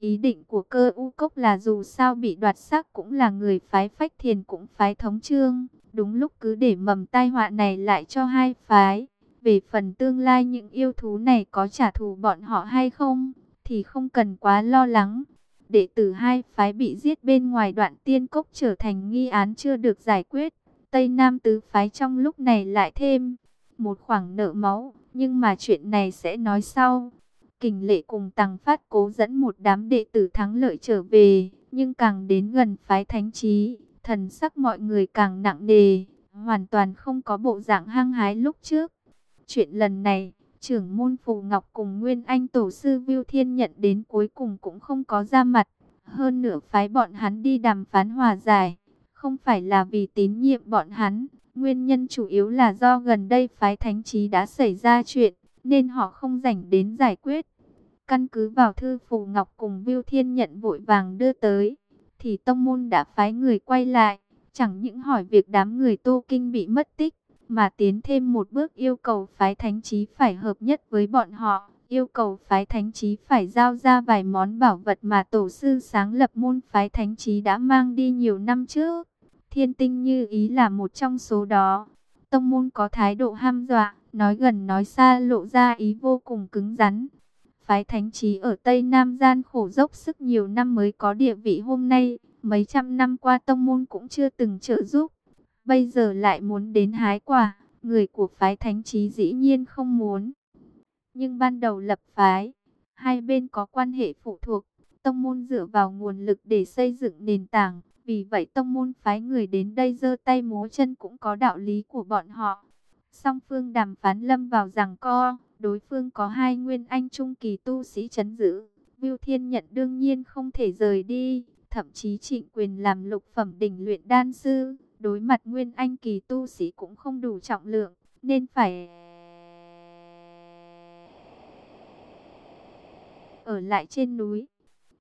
Ý định của cơ u cốc là dù sao bị đoạt sắc cũng là người phái phách thiền cũng phái thống trương. Đúng lúc cứ để mầm tai họa này lại cho hai phái. Về phần tương lai những yêu thú này có trả thù bọn họ hay không, thì không cần quá lo lắng. Đệ tử hai phái bị giết bên ngoài đoạn tiên cốc trở thành nghi án chưa được giải quyết. Tây Nam tứ phái trong lúc này lại thêm một khoảng nợ máu, nhưng mà chuyện này sẽ nói sau. Kình lệ cùng tăng phát cố dẫn một đám đệ tử thắng lợi trở về, nhưng càng đến gần phái thánh trí, thần sắc mọi người càng nặng nề, hoàn toàn không có bộ dạng hăng hái lúc trước. Chuyện lần này, trưởng môn Phù Ngọc cùng Nguyên Anh Tổ sư Viu Thiên nhận đến cuối cùng cũng không có ra mặt. Hơn nửa phái bọn hắn đi đàm phán hòa giải, không phải là vì tín nhiệm bọn hắn. Nguyên nhân chủ yếu là do gần đây phái thánh trí đã xảy ra chuyện, nên họ không rảnh đến giải quyết. Căn cứ vào thư Phù Ngọc cùng Viu Thiên nhận vội vàng đưa tới, thì tông môn đã phái người quay lại, chẳng những hỏi việc đám người Tô Kinh bị mất tích, mà tiến thêm một bước yêu cầu phái thánh trí phải hợp nhất với bọn họ, yêu cầu phái thánh trí phải giao ra vài món bảo vật mà tổ sư sáng lập môn phái thánh trí đã mang đi nhiều năm trước. Thiên tinh như ý là một trong số đó. Tông môn có thái độ ham dọa, nói gần nói xa lộ ra ý vô cùng cứng rắn. Phái thánh trí ở Tây Nam gian khổ dốc sức nhiều năm mới có địa vị hôm nay, mấy trăm năm qua tông môn cũng chưa từng trợ giúp bây giờ lại muốn đến hái quả, người của phái thánh trí dĩ nhiên không muốn. Nhưng ban đầu lập phái, hai bên có quan hệ phụ thuộc, tông môn dựa vào nguồn lực để xây dựng nền tảng, vì vậy tông môn phái người đến đây giơ tay múa chân cũng có đạo lý của bọn họ. Song phương đàm phán lâm vào rằng co, đối phương có hai nguyên anh trung kỳ tu sĩ chấn giữ. Viu Thiên Nhận đương nhiên không thể rời đi, thậm chí trịnh quyền làm lục phẩm đỉnh luyện đan sư đối mặt nguyên anh kỳ tu sĩ cũng không đủ trọng lượng, nên phải ở lại trên núi.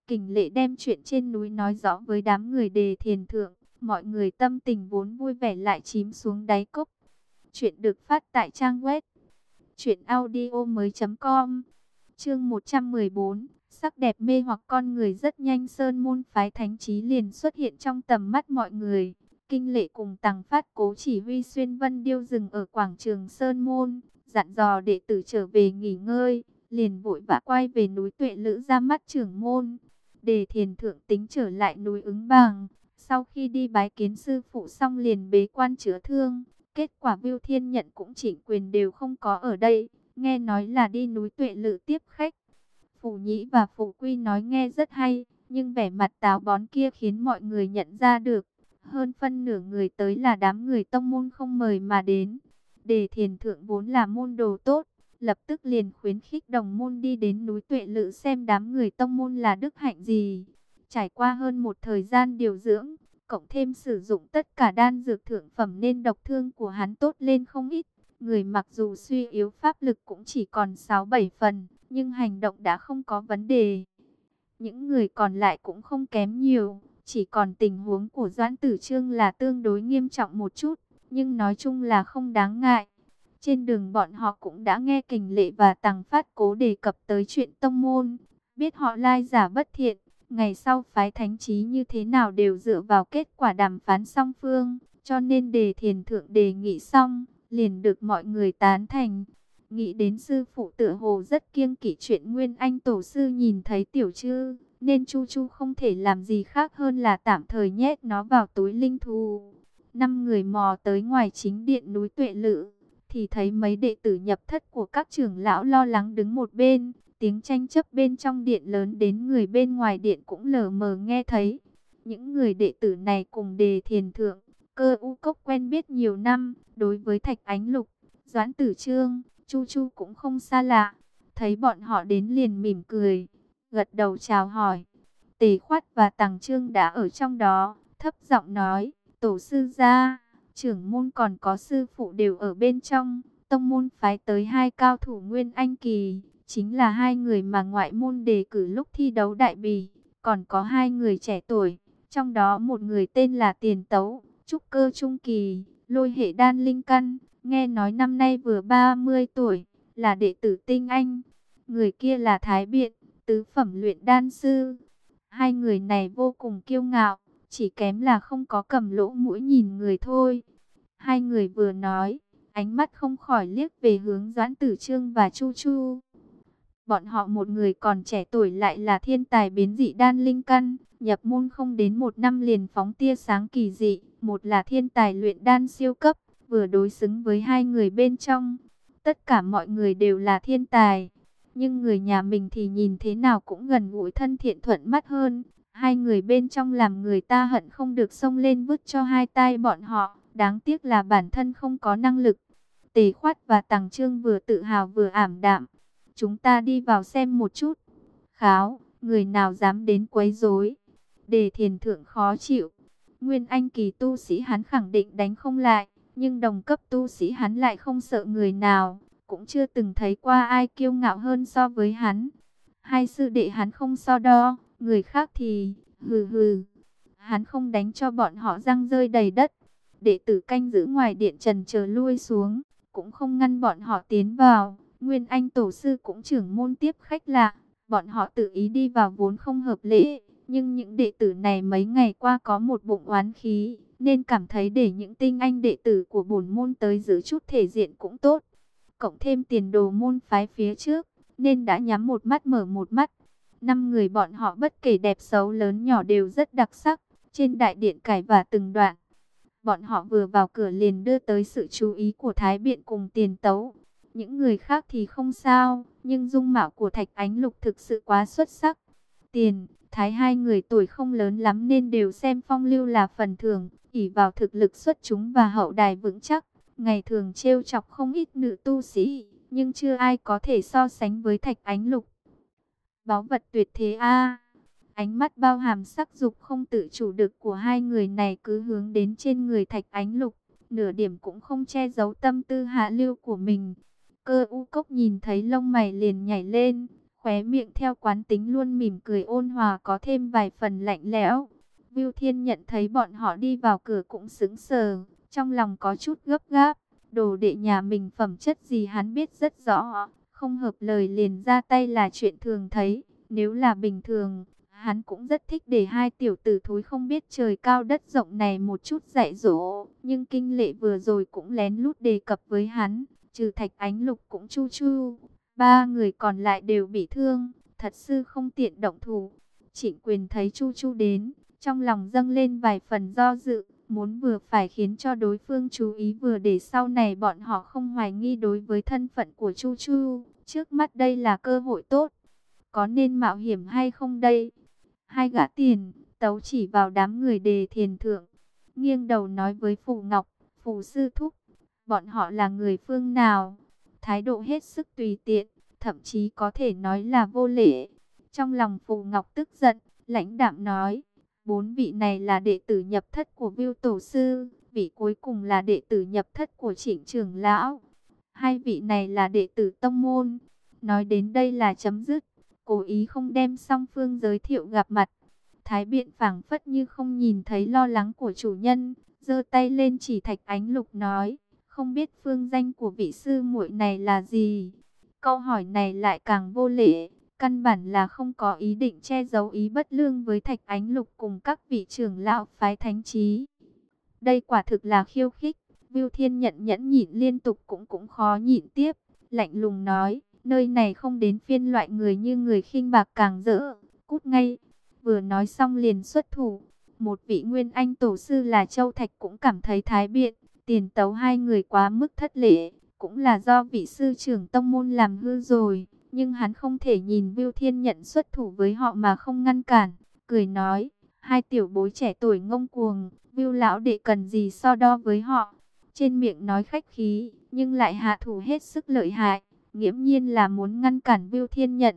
Kình lệ đem chuyện trên núi nói rõ với đám người đề thiền thượng, mọi người tâm tình vốn vui vẻ lại chìm xuống đáy cốc. Chuyện được phát tại trang web truyệnaudiomoi.com. Chương 114, sắc đẹp mê hoặc con người rất nhanh sơn môn phái thánh trí liền xuất hiện trong tầm mắt mọi người. Kinh lệ cùng tăng phát cố chỉ huy xuyên vân điêu rừng ở quảng trường Sơn Môn, dặn dò đệ tử trở về nghỉ ngơi, liền vội vã quay về núi tuệ lữ ra mắt trưởng môn. Đề thiền thượng tính trở lại núi ứng bàng, sau khi đi bái kiến sư phụ xong liền bế quan chữa thương, kết quả Viu thiên nhận cũng chỉnh quyền đều không có ở đây, nghe nói là đi núi tuệ Lự tiếp khách. Phủ nhĩ và phủ quy nói nghe rất hay, nhưng vẻ mặt táo bón kia khiến mọi người nhận ra được hơn phân nửa người tới là đám người tông môn không mời mà đến. Đề thiền thượng vốn là môn đồ tốt, lập tức liền khuyến khích đồng môn đi đến núi tuệ lự xem đám người tông môn là đức hạnh gì. Trải qua hơn một thời gian điều dưỡng, cộng thêm sử dụng tất cả đan dược thượng phẩm nên độc thương của hắn tốt lên không ít. Người mặc dù suy yếu pháp lực cũng chỉ còn 6-7 phần, nhưng hành động đã không có vấn đề. Những người còn lại cũng không kém nhiều, chỉ còn tình huống của Doãn Tử Trương là tương đối nghiêm trọng một chút, nhưng nói chung là không đáng ngại. Trên đường bọn họ cũng đã nghe kình lệ và Tằng phát cố đề cập tới chuyện tông môn, biết họ lai giả bất thiện, ngày sau phái thánh trí như thế nào đều dựa vào kết quả đàm phán song phương, cho nên đề thiền thượng đề nghị xong, liền được mọi người tán thành. Nghĩ đến sư phụ tựa hồ rất kiêng kỵ chuyện Nguyên Anh Tổ sư nhìn thấy tiểu chư, nên Chu Chu không thể làm gì khác hơn là tạm thời nhét nó vào túi linh thù. Năm người mò tới ngoài chính điện núi Tuệ Lự, thì thấy mấy đệ tử nhập thất của các trưởng lão lo lắng đứng một bên, tiếng tranh chấp bên trong điện lớn đến người bên ngoài điện cũng lờ mờ nghe thấy. Những người đệ tử này cùng đề thiền thượng, cơ u cốc quen biết nhiều năm, đối với Thạch Ánh Lục, Doãn Tử Trương, Chu Chu cũng không xa lạ, thấy bọn họ đến liền mỉm cười gật đầu chào hỏi. Tề khoát và tàng Trương đã ở trong đó, thấp giọng nói, tổ sư gia, trưởng môn còn có sư phụ đều ở bên trong, tông môn phái tới hai cao thủ nguyên anh kỳ, chính là hai người mà ngoại môn đề cử lúc thi đấu đại bì, còn có hai người trẻ tuổi, trong đó một người tên là Tiền Tấu, trúc cơ trung kỳ, lôi hệ đan linh căn, nghe nói năm nay vừa 30 tuổi, là đệ tử tinh anh, người kia là Thái Biện, tứ phẩm luyện đan sư, Hai người này vô cùng kiêu ngạo, chỉ kém là không có cầm lỗ mũi nhìn người thôi. Hai người vừa nói, ánh mắt không khỏi liếc về hướng Doãn Tử Trương và Chu Chu. Bọn họ một người còn trẻ tuổi lại là thiên tài biến dị đan linh căn, nhập môn không đến một năm liền phóng tia sáng kỳ dị, một là thiên tài luyện đan siêu cấp, vừa đối xứng với hai người bên trong. Tất cả mọi người đều là thiên tài, nhưng người nhà mình thì nhìn thế nào cũng gần gũi thân thiện thuận mắt hơn. Hai người bên trong làm người ta hận không được xông lên vứt cho hai tay bọn họ, đáng tiếc là bản thân không có năng lực. Tề khoát và tàng Trương vừa tự hào vừa ảm đạm. Chúng ta đi vào xem một chút. Kháo, người nào dám đến quấy rối? Đề thiền thượng khó chịu. Nguyên Anh kỳ tu sĩ hắn khẳng định đánh không lại, nhưng đồng cấp tu sĩ hắn lại không sợ người nào, cũng chưa từng thấy qua ai kiêu ngạo hơn so với hắn. Hai sư đệ hắn không so đo, người khác thì hừ hừ. Hắn không đánh cho bọn họ răng rơi đầy đất. Đệ tử canh giữ ngoài điện trần chờ lui xuống, cũng không ngăn bọn họ tiến vào. Nguyên Anh tổ sư cũng trưởng môn tiếp khách lạ, bọn họ tự ý đi vào vốn không hợp lễ. Nhưng những đệ tử này mấy ngày qua có một bụng oán khí, nên cảm thấy để những tinh anh đệ tử của bổn môn tới giữ chút thể diện cũng tốt. Cộng thêm tiền đồ môn phái phía trước, nên đã nhắm một mắt mở một mắt. Năm người bọn họ bất kể đẹp xấu lớn nhỏ đều rất đặc sắc, trên đại điện cải và từng đoạn. Bọn họ vừa vào cửa liền đưa tới sự chú ý của Thái Biện cùng tiền tấu. Những người khác thì không sao, nhưng dung mạo của Thạch Ánh Lục thực sự quá xuất sắc. Tiền, Thái hai người tuổi không lớn lắm nên đều xem phong lưu là phần thường, ỉ vào thực lực xuất chúng và hậu đài vững chắc. Ngày thường trêu chọc không ít nữ tu sĩ, nhưng chưa ai có thể so sánh với Thạch Ánh Lục. Báu vật tuyệt thế a Ánh mắt bao hàm sắc dục không tự chủ được của hai người này cứ hướng đến trên người Thạch Ánh Lục. Nửa điểm cũng không che giấu tâm tư hạ lưu của mình. Cơ u cốc nhìn thấy lông mày liền nhảy lên, khóe miệng theo quán tính luôn mỉm cười ôn hòa có thêm vài phần lạnh lẽo. Viu Thiên nhận thấy bọn họ đi vào cửa cũng sững sờ, trong lòng có chút gấp gáp. Đồ đệ nhà mình phẩm chất gì hắn biết rất rõ, không hợp lời liền ra tay là chuyện thường thấy. Nếu là bình thường, hắn cũng rất thích để hai tiểu tử thối không biết trời cao đất rộng này một chút dạy dỗ. Nhưng kinh lệ vừa rồi cũng lén lút đề cập với hắn, trừ thạch ánh lục cũng chu chu. Ba người còn lại đều bị thương, thật sự không tiện động thủ. Trịnh quyền thấy chu chu đến, trong lòng dâng lên vài phần do dự. Muốn vừa phải khiến cho đối phương chú ý vừa để sau này bọn họ không hoài nghi đối với thân phận của Chu Chu. Trước mắt đây là cơ hội tốt. Có nên mạo hiểm hay không đây? Hai gã tiền, tấu chỉ vào đám người đề thiền thượng. Nghiêng đầu nói với Phù Ngọc, Phù Sư Thúc. Bọn họ là người phương nào? Thái độ hết sức tùy tiện, thậm chí có thể nói là vô lễ. Trong lòng Phù Ngọc tức giận, lãnh đạm nói. Bốn vị này là đệ tử nhập thất của Viu Tổ Sư, vị cuối cùng là đệ tử nhập thất của Trịnh Trường Lão. Hai vị này là đệ tử Tông Môn. Nói đến đây là chấm dứt, cố ý không đem song phương giới thiệu gặp mặt. Thái biện phảng phất như không nhìn thấy lo lắng của chủ nhân, giơ tay lên chỉ thạch ánh lục nói, không biết phương danh của vị sư muội này là gì. Câu hỏi này lại càng vô lễ. Căn bản là không có ý định che giấu ý bất lương với Thạch Ánh Lục cùng các vị trưởng lão phái thánh trí. Đây quả thực là khiêu khích. Viu Thiên nhận nhẫn nhịn liên tục cũng cũng khó nhịn tiếp. Lạnh lùng nói, nơi này không đến phiên loại người như người khinh bạc càng dỡ. Cút ngay. Vừa nói xong liền xuất thủ. Một vị nguyên anh tổ sư là Châu Thạch cũng cảm thấy thái biện. Tiền tấu hai người quá mức thất lễ. Cũng là do vị sư trưởng tông môn làm hư rồi nhưng hắn không thể nhìn Viu Thiên nhận xuất thủ với họ mà không ngăn cản, cười nói, hai tiểu bối trẻ tuổi ngông cuồng, Viu lão đệ cần gì so đo với họ. Trên miệng nói khách khí, nhưng lại hạ thủ hết sức lợi hại, nghiễm nhiên là muốn ngăn cản Viu Thiên nhận.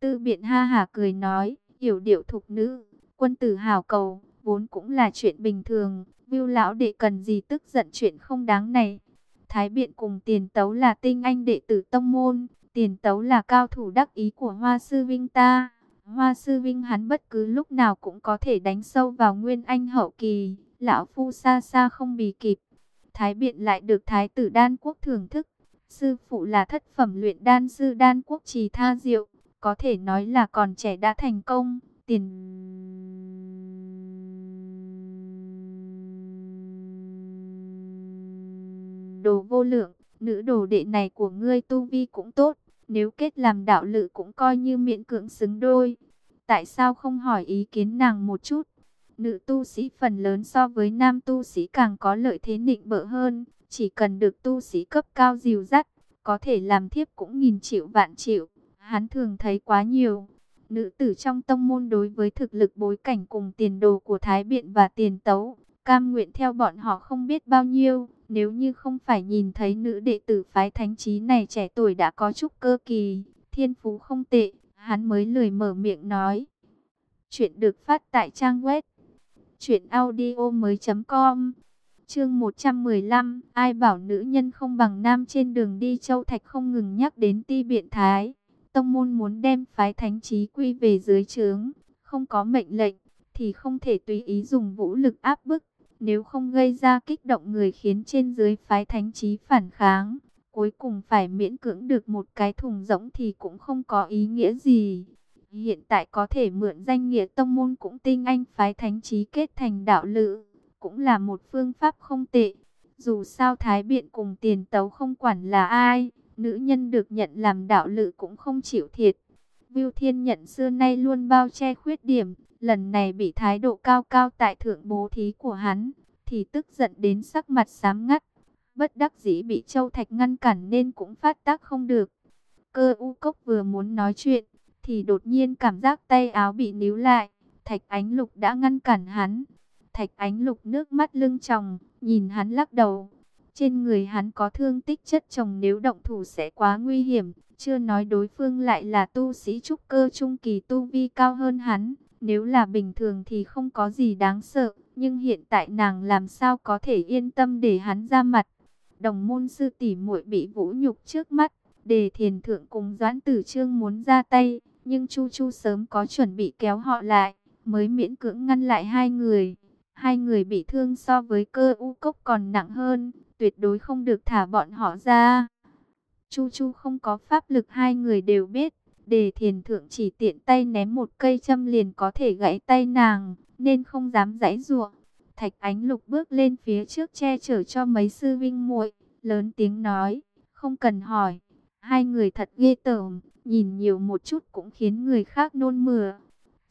Tư biện ha hả cười nói, hiểu điệu thục nữ, quân tử hào cầu, vốn cũng là chuyện bình thường, Viu lão đệ cần gì tức giận chuyện không đáng này. Thái biện cùng tiền tấu là tinh anh đệ tử tông môn, Tiền tấu là cao thủ đắc ý của Hoa Sư Vinh ta. Hoa Sư Vinh hắn bất cứ lúc nào cũng có thể đánh sâu vào Nguyên Anh hậu kỳ. Lão Phu xa xa không bì kịp. Thái Biện lại được Thái tử Đan Quốc thưởng thức. Sư phụ là thất phẩm luyện đan sư Đan Quốc trì tha diệu. Có thể nói là còn trẻ đã thành công. Tiền tiền đồ vô lượng, nữ đồ đệ này của ngươi tu vi cũng tốt, nếu kết làm đạo lự cũng coi như miễn cưỡng xứng đôi. Tại sao không hỏi ý kiến nàng một chút? Nữ tu sĩ phần lớn so với nam tu sĩ càng có lợi thế nịnh bợ hơn, chỉ cần được tu sĩ cấp cao dìu dắt, có thể làm thiếp cũng nghìn triệu vạn triệu. Hắn thường thấy quá nhiều. Nữ tử trong tông môn đối với thực lực bối cảnh cùng tiền đồ của Thái Biện và tiền tấu, cam nguyện theo bọn họ không biết bao nhiêu. Nếu như không phải nhìn thấy nữ đệ tử phái thánh trí này trẻ tuổi đã có chút cơ kỳ, thiên phú không tệ, hắn mới lười mở miệng nói. Chuyện được phát tại trang web truyệnaudiomoi.com. Chương 115, ai bảo nữ nhân không bằng nam trên đường đi Châu Thạch không ngừng nhắc đến ti biện thái. Tông môn muốn đem phái thánh trí quy về dưới trướng, không có mệnh lệnh, thì không thể tùy ý dùng vũ lực áp bức. Nếu không gây ra kích động người khiến trên dưới phái thánh trí phản kháng, cuối cùng phải miễn cưỡng được một cái thùng rỗng thì cũng không có ý nghĩa gì. Hiện tại có thể mượn danh nghĩa tông môn cũng tinh anh phái thánh trí kết thành đạo lữ, cũng là một phương pháp không tệ. Dù sao Thái Biện cùng tiền tấu không quản là ai, nữ nhân được nhận làm đạo lữ cũng không chịu thiệt. Viu Thiên nhận xưa nay luôn bao che khuyết điểm, lần này bị thái độ cao cao tại thượng bố thí của hắn, thì tức giận đến sắc mặt xám ngắt. Bất đắc dĩ bị Châu Thạch ngăn cản nên cũng phát tác không được. Cơ u cốc vừa muốn nói chuyện, thì đột nhiên cảm giác tay áo bị níu lại. Thạch Ánh Lục đã ngăn cản hắn. Thạch Ánh Lục nước mắt lưng tròng, nhìn hắn lắc đầu. Trên người hắn có thương tích chất chồng nếu động thủ sẽ quá nguy hiểm. Chưa nói đối phương lại là tu sĩ trúc cơ trung kỳ tu vi cao hơn hắn. Nếu là bình thường thì không có gì đáng sợ. Nhưng hiện tại nàng làm sao có thể yên tâm để hắn ra mặt. Đồng môn sư tỷ muội bị vũ nhục trước mắt. Đề thiền thượng cùng doãn tử trương muốn ra tay nhưng Chu Chu sớm có chuẩn bị kéo họ lại, mới miễn cưỡng ngăn lại hai người. Hai người bị thương so với cơ u cốc còn nặng hơn, tuyệt đối không được thả bọn họ ra. Chu Chu không có pháp lực hai người đều biết, đề thiền thượng chỉ tiện tay ném một cây châm liền có thể gãy tay nàng, nên không dám giãy giụa. Thạch Ánh Lục bước lên phía trước che chở cho mấy sư vinh muội, lớn tiếng nói, không cần hỏi, hai người thật ghê tởm, nhìn nhiều một chút cũng khiến người khác nôn mửa.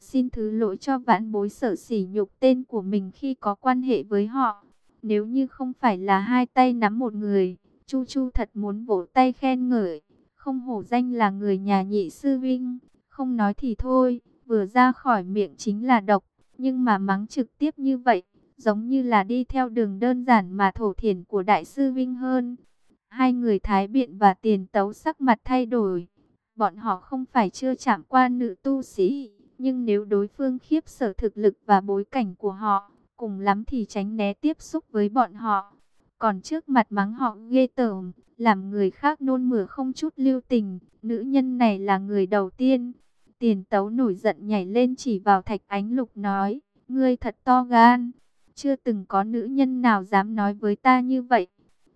Xin thứ lỗi cho vãn bối sở sỉ nhục tên của mình khi có quan hệ với họ. Nếu như không phải là hai tay nắm một người, Chu Chu thật muốn vỗ tay khen ngợi. Không hổ danh là người nhà nhị sư vinh, không nói thì thôi, vừa ra khỏi miệng chính là độc. Nhưng mà mắng trực tiếp như vậy, giống như là đi theo đường đơn giản mà thổ thiền của đại sư vinh hơn. Hai người thái biện và tiền tấu sắc mặt thay đổi. Bọn họ không phải chưa chạm qua nữ tu sĩ, nhưng nếu đối phương khiếp sở thực lực và bối cảnh của họ, cùng lắm thì tránh né tiếp xúc với bọn họ. Còn trước mặt mắng họ ghê tởm, làm người khác nôn mửa không chút lưu tình, nữ nhân này là người đầu tiên. Tiền tấu nổi giận nhảy lên chỉ vào thạch ánh lục nói, ngươi thật to gan, chưa từng có nữ nhân nào dám nói với ta như vậy.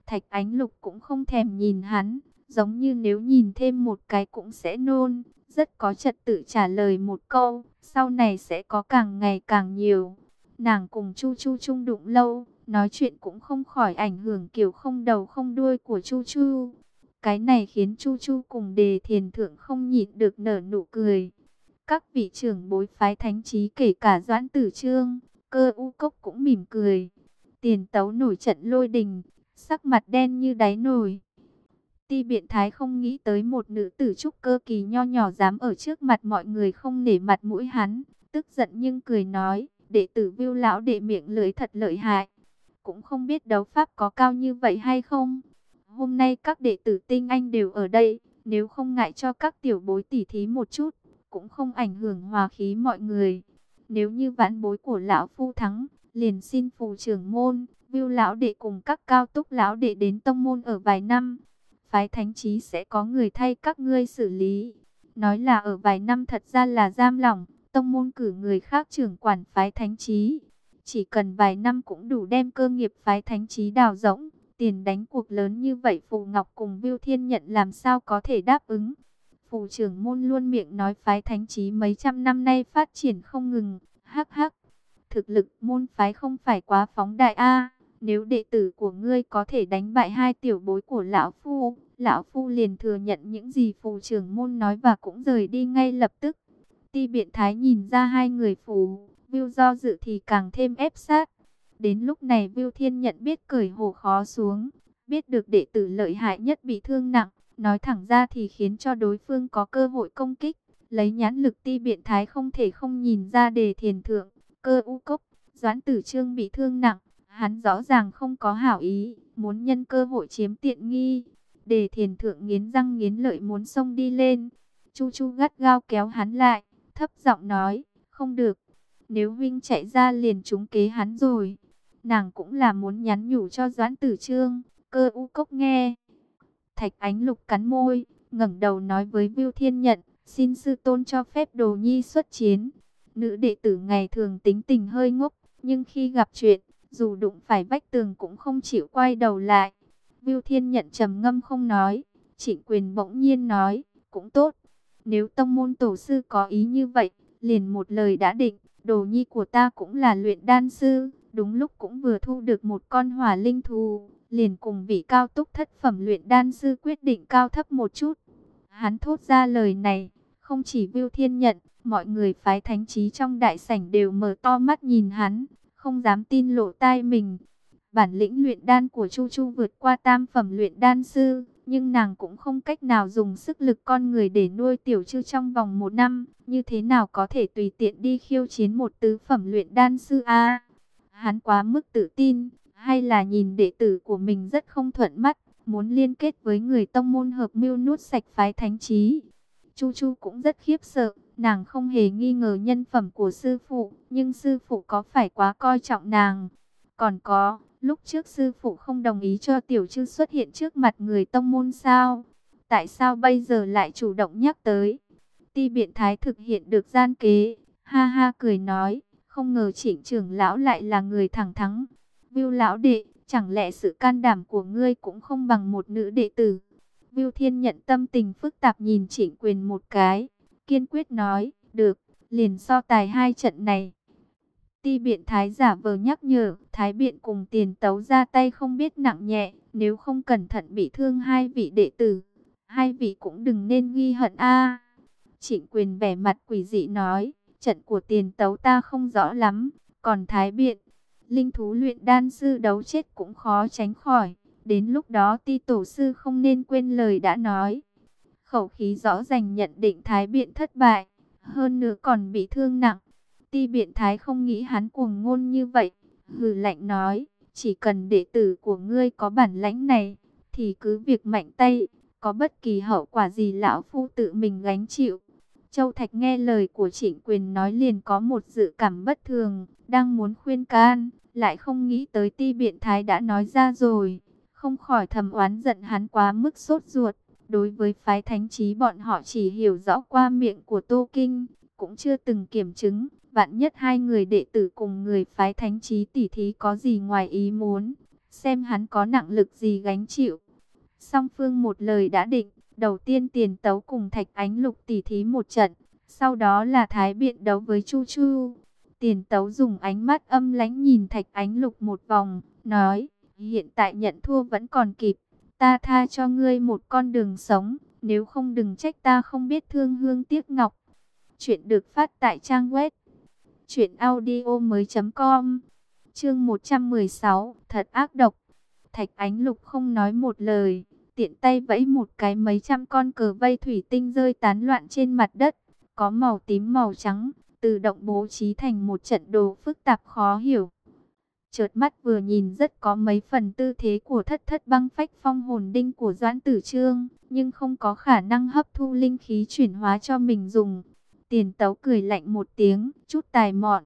Thạch ánh lục cũng không thèm nhìn hắn, giống như nếu nhìn thêm một cái cũng sẽ nôn. Rất có trật tự trả lời một câu, sau này sẽ có càng ngày càng nhiều. Nàng cùng Chu Chu chung đụng lâu, nói chuyện cũng không khỏi ảnh hưởng kiểu không đầu không đuôi của Chu Chu. Cái này khiến Chu Chu cùng đề thiền thượng không nhịn được nở nụ cười. Các vị trưởng bối phái thánh trí kể cả Doãn Tử Trương, cơ u cốc cũng mỉm cười. Tiền tấu nổi trận lôi đình, sắc mặt đen như đáy nồi. Ti biện thái không nghĩ tới một nữ tử trúc cơ kỳ nho nhỏ dám ở trước mặt mọi người không nể mặt mũi hắn, tức giận nhưng cười nói, đệ tử viu lão đệ miệng lưỡi thật lợi hại, cũng không biết đấu pháp có cao như vậy hay không. Hôm nay các đệ tử tinh anh đều ở đây, nếu không ngại cho các tiểu bối tỉ thí một chút, cũng không ảnh hưởng hòa khí mọi người. Nếu như vãn bối của lão phu thắng, liền xin phù trưởng môn, viu lão đệ cùng các cao túc lão đệ đến tông môn ở vài năm phái thánh trí sẽ có người thay các ngươi xử lý. Nói là ở vài năm thật ra là giam lỏng, tông môn cử người khác trưởng quản phái thánh trí. Chỉ cần vài năm cũng đủ đem cơ nghiệp phái thánh trí đào rỗng, tiền đánh cuộc lớn như vậy Phù Ngọc cùng Viu Thiên nhận làm sao có thể đáp ứng. Phù trưởng môn luôn miệng nói phái thánh trí mấy trăm năm nay phát triển không ngừng, hắc hắc. Thực lực môn phái không phải quá phóng đại A, nếu đệ tử của ngươi có thể đánh bại hai tiểu bối của lão phu, lão phu liền thừa nhận những gì phù trưởng môn nói và cũng rời đi ngay lập tức. Ti biện thái nhìn ra hai người phù, Viu do dự thì càng thêm ép sát. Đến lúc này Viu Thiên nhận biết cởi hồ khó xuống, biết được đệ tử lợi hại nhất bị thương nặng, nói thẳng ra thì khiến cho đối phương có cơ hội công kích. Lấy nhãn lực ti biện thái không thể không nhìn ra đề thiền thượng, cơ u cốc, doãn tử trương bị thương nặng. Hắn rõ ràng không có hảo ý, muốn nhân cơ hội chiếm tiện nghi. Đề thiền thượng nghiến răng nghiến lợi muốn xông đi lên. Chu chu gắt gao kéo hắn lại, thấp giọng nói, không được. Nếu Vinh chạy ra liền trúng kế hắn rồi. Nàng cũng là muốn nhắn nhủ cho Doãn Tử Trương, cơ u cốc nghe. Thạch ánh lục cắn môi, ngẩng đầu nói với Viu Thiên Nhận, xin sư tôn cho phép đồ nhi xuất chiến. Nữ đệ tử ngày thường tính tình hơi ngốc, nhưng khi gặp chuyện, dù đụng phải vách tường cũng không chịu quay đầu lại. Viu Thiên Nhận trầm ngâm không nói, Trịnh Quyền bỗng nhiên nói, cũng tốt. Nếu tông môn tổ sư có ý như vậy, liền một lời đã định, đồ nhi của ta cũng là luyện đan sư, đúng lúc cũng vừa thu được một con hỏa linh thù, liền cùng vị cao túc thất phẩm luyện đan sư quyết định cao thấp một chút. Hắn thốt ra lời này, không chỉ Viu Thiên nhận, mọi người phái thánh trí trong đại sảnh đều mở to mắt nhìn hắn, không dám tin lộ tai mình. Bản lĩnh luyện đan của Chu Chu vượt qua tam phẩm luyện đan sư, nhưng nàng cũng không cách nào dùng sức lực con người để nuôi tiểu chư trong vòng một năm, như thế nào có thể tùy tiện đi khiêu chiến một tứ phẩm luyện đan sư a? hắn quá mức tự tin, hay là nhìn đệ tử của mình rất không thuận mắt, muốn liên kết với người tông môn hợp mưu nút sạch phái thánh trí. Chu Chu cũng rất khiếp sợ, nàng không hề nghi ngờ nhân phẩm của sư phụ, nhưng sư phụ có phải quá coi trọng nàng? Còn có, lúc trước sư phụ không đồng ý cho tiểu chư xuất hiện trước mặt người tông môn sao? Tại sao bây giờ lại chủ động nhắc tới? Ti biện thái thực hiện được gian kế, ha ha cười nói, không ngờ trịnh trưởng lão lại là người thẳng thắng. Viu lão đệ, chẳng lẽ sự can đảm của ngươi cũng không bằng một nữ đệ tử? Viu thiên nhận tâm tình phức tạp nhìn trịnh quyền một cái, kiên quyết nói, được, liền so tài hai trận này. Ti biện thái giả vờ nhắc nhở, thái biện cùng tiền tấu ra tay không biết nặng nhẹ, nếu không cẩn thận bị thương hai vị đệ tử. Hai vị cũng đừng nên ghi hận a. Trịnh quyền vẻ mặt quỷ dị nói, trận của tiền tấu ta không rõ lắm, còn thái biện, linh thú luyện đan sư đấu chết cũng khó tránh khỏi. Đến lúc đó ti tổ sư không nên quên lời đã nói. Khẩu khí rõ ràng nhận định thái biện thất bại, hơn nữa còn bị thương nặng. Ti biện thái không nghĩ hắn cuồng ngôn như vậy, hừ lạnh nói, chỉ cần đệ tử của ngươi có bản lãnh này, thì cứ việc mạnh tay, có bất kỳ hậu quả gì lão phu tự mình gánh chịu. Châu Thạch nghe lời của trịnh quyền nói liền có một dự cảm bất thường, đang muốn khuyên can, lại không nghĩ tới ti biện thái đã nói ra rồi, không khỏi thầm oán giận hắn quá mức sốt ruột. Đối với phái thánh trí bọn họ chỉ hiểu rõ qua miệng của Tô Kinh, cũng chưa từng kiểm chứng, vạn nhất hai người đệ tử cùng người phái thánh trí tỉ thí có gì ngoài ý muốn, xem hắn có nặng lực gì gánh chịu. Song phương một lời đã định, đầu tiên tiền tấu cùng thạch ánh lục tỉ thí một trận, sau đó là thái biện đấu với Chu Chu. Tiền tấu dùng ánh mắt âm lãnh nhìn thạch ánh lục một vòng, nói, hiện tại nhận thua vẫn còn kịp, ta tha cho ngươi một con đường sống, nếu không đừng trách ta không biết thương hương tiếc ngọc. Chuyện được phát tại trang web truyệnaudiomoi.com. Chương 116, thật ác độc. Thạch Ánh Lục không nói một lời, tiện tay vẫy một cái mấy trăm con cờ vây thủy tinh rơi tán loạn trên mặt đất, có màu tím màu trắng, tự động bố trí thành một trận đồ phức tạp khó hiểu. Chợt mắt vừa nhìn rất có mấy phần tư thế của thất thất băng phách phong hồn đinh của Doãn Tử Trương, nhưng không có khả năng hấp thu linh khí chuyển hóa cho mình dùng. Tiền tấu cười lạnh một tiếng, chút tài mọn.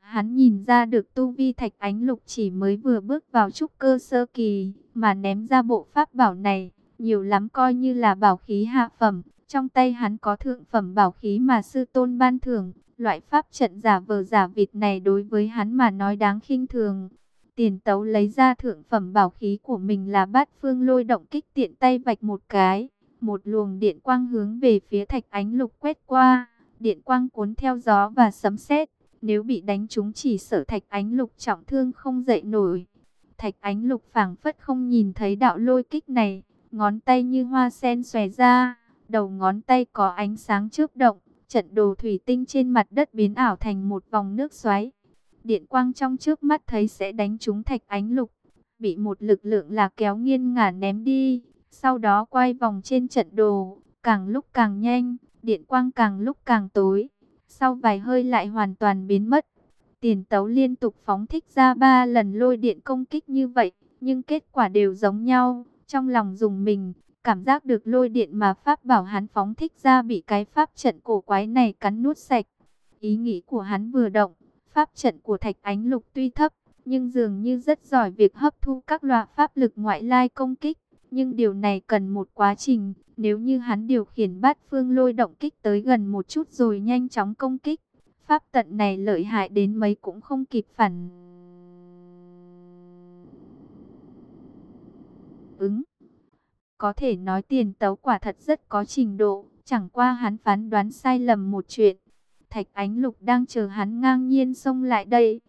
Hắn nhìn ra được tu vi thạch ánh lục chỉ mới vừa bước vào trúc cơ sơ kỳ, mà ném ra bộ pháp bảo này, nhiều lắm coi như là bảo khí hạ phẩm. Trong tay hắn có thượng phẩm bảo khí mà sư tôn ban thưởng, loại pháp trận giả vờ giả vịt này đối với hắn mà nói đáng khinh thường. Tiền tấu lấy ra thượng phẩm bảo khí của mình là bát phương lôi động kích tiện tay vạch một cái. Một luồng điện quang hướng về phía thạch ánh lục quét qua điện quang cuốn theo gió và sấm sét. Nếu bị đánh trúng chỉ sở thạch ánh lục trọng thương không dậy nổi. Thạch Ánh Lục phảng phất không nhìn thấy đạo lôi kích này, ngón tay như hoa sen xòe ra, đầu ngón tay có ánh sáng chớp động, trận đồ thủy tinh trên mặt đất biến ảo thành một vòng nước xoáy. Điện quang trong trước mắt thấy sẽ đánh trúng Thạch Ánh Lục, bị một lực lượng là kéo nghiêng ngả ném đi, sau đó quay vòng trên trận đồ, càng lúc càng nhanh, điện quang càng lúc càng tối, sau vài hơi lại hoàn toàn biến mất. Tiền tấu liên tục phóng thích ra ba lần lôi điện công kích như vậy, nhưng kết quả đều giống nhau. Trong lòng dùng mình, cảm giác được lôi điện mà Pháp bảo hắn phóng thích ra bị cái Pháp trận cổ quái này cắn nuốt sạch. Ý nghĩ của hắn vừa động, Pháp trận của Thạch Ánh Lục tuy thấp, nhưng dường như rất giỏi việc hấp thu các loại pháp lực ngoại lai công kích. Nhưng điều này cần một quá trình, nếu như hắn điều khiển bát phương lôi động kích tới gần một chút rồi nhanh chóng công kích, pháp tận này lợi hại đến mấy cũng không kịp phản. Ứng Có thể nói tiền tấu quả thật rất có trình độ, chẳng qua hắn phán đoán sai lầm một chuyện. Thạch Ánh Lục đang chờ hắn ngang nhiên xông lại đây.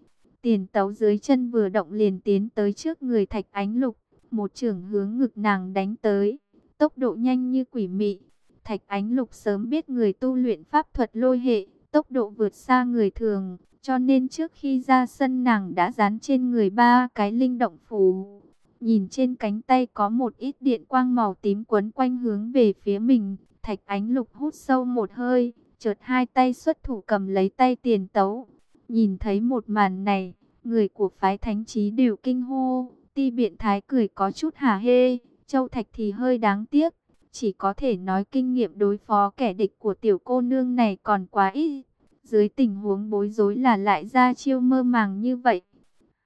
Tiền tấu dưới chân vừa động liền tiến tới trước người Thạch Ánh Lục, một trường hướng ngực nàng đánh tới, tốc độ nhanh như quỷ mị. Thạch Ánh Lục sớm biết người tu luyện pháp thuật lôi hệ, tốc độ vượt xa người thường, cho nên trước khi ra sân nàng đã dán trên người ba cái linh động phù. Nhìn trên cánh tay có một ít điện quang màu tím quấn quanh hướng về phía mình, Thạch Ánh Lục hút sâu một hơi, chợt hai tay xuất thủ cầm lấy tay tiền tấu. Nhìn thấy một màn này, người của phái thánh trí đều kinh hô, ti biện thái cười có chút hả hê, châu thạch thì hơi đáng tiếc, chỉ có thể nói kinh nghiệm đối phó kẻ địch của tiểu cô nương này còn quá ít. Dưới tình huống bối rối là lại ra chiêu mơ màng như vậy.